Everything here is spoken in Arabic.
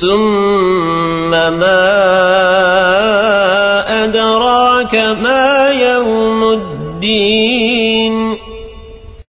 ثم ما أدراك ما يوم الدين